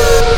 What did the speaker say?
Thank you.